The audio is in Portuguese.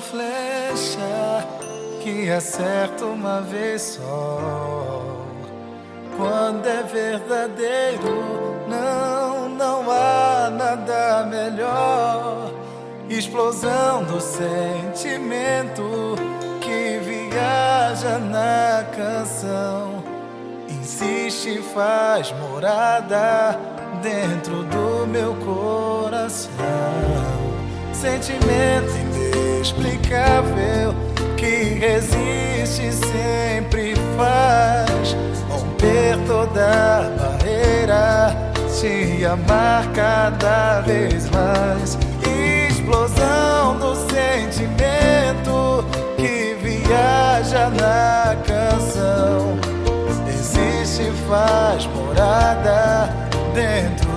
flecha que acerta uma vez só. Quando é verdadeiro, não, não há nada melhor. Explosão do sentimento que viaja na canção. Insiste, faz morada dentro do meu coração. Sentimento inexplicável que resiste sempre faz romper toda barreira, te amar cada vez mais. Explosão do sentimento viaja na canção. Existe, faz morada dentro.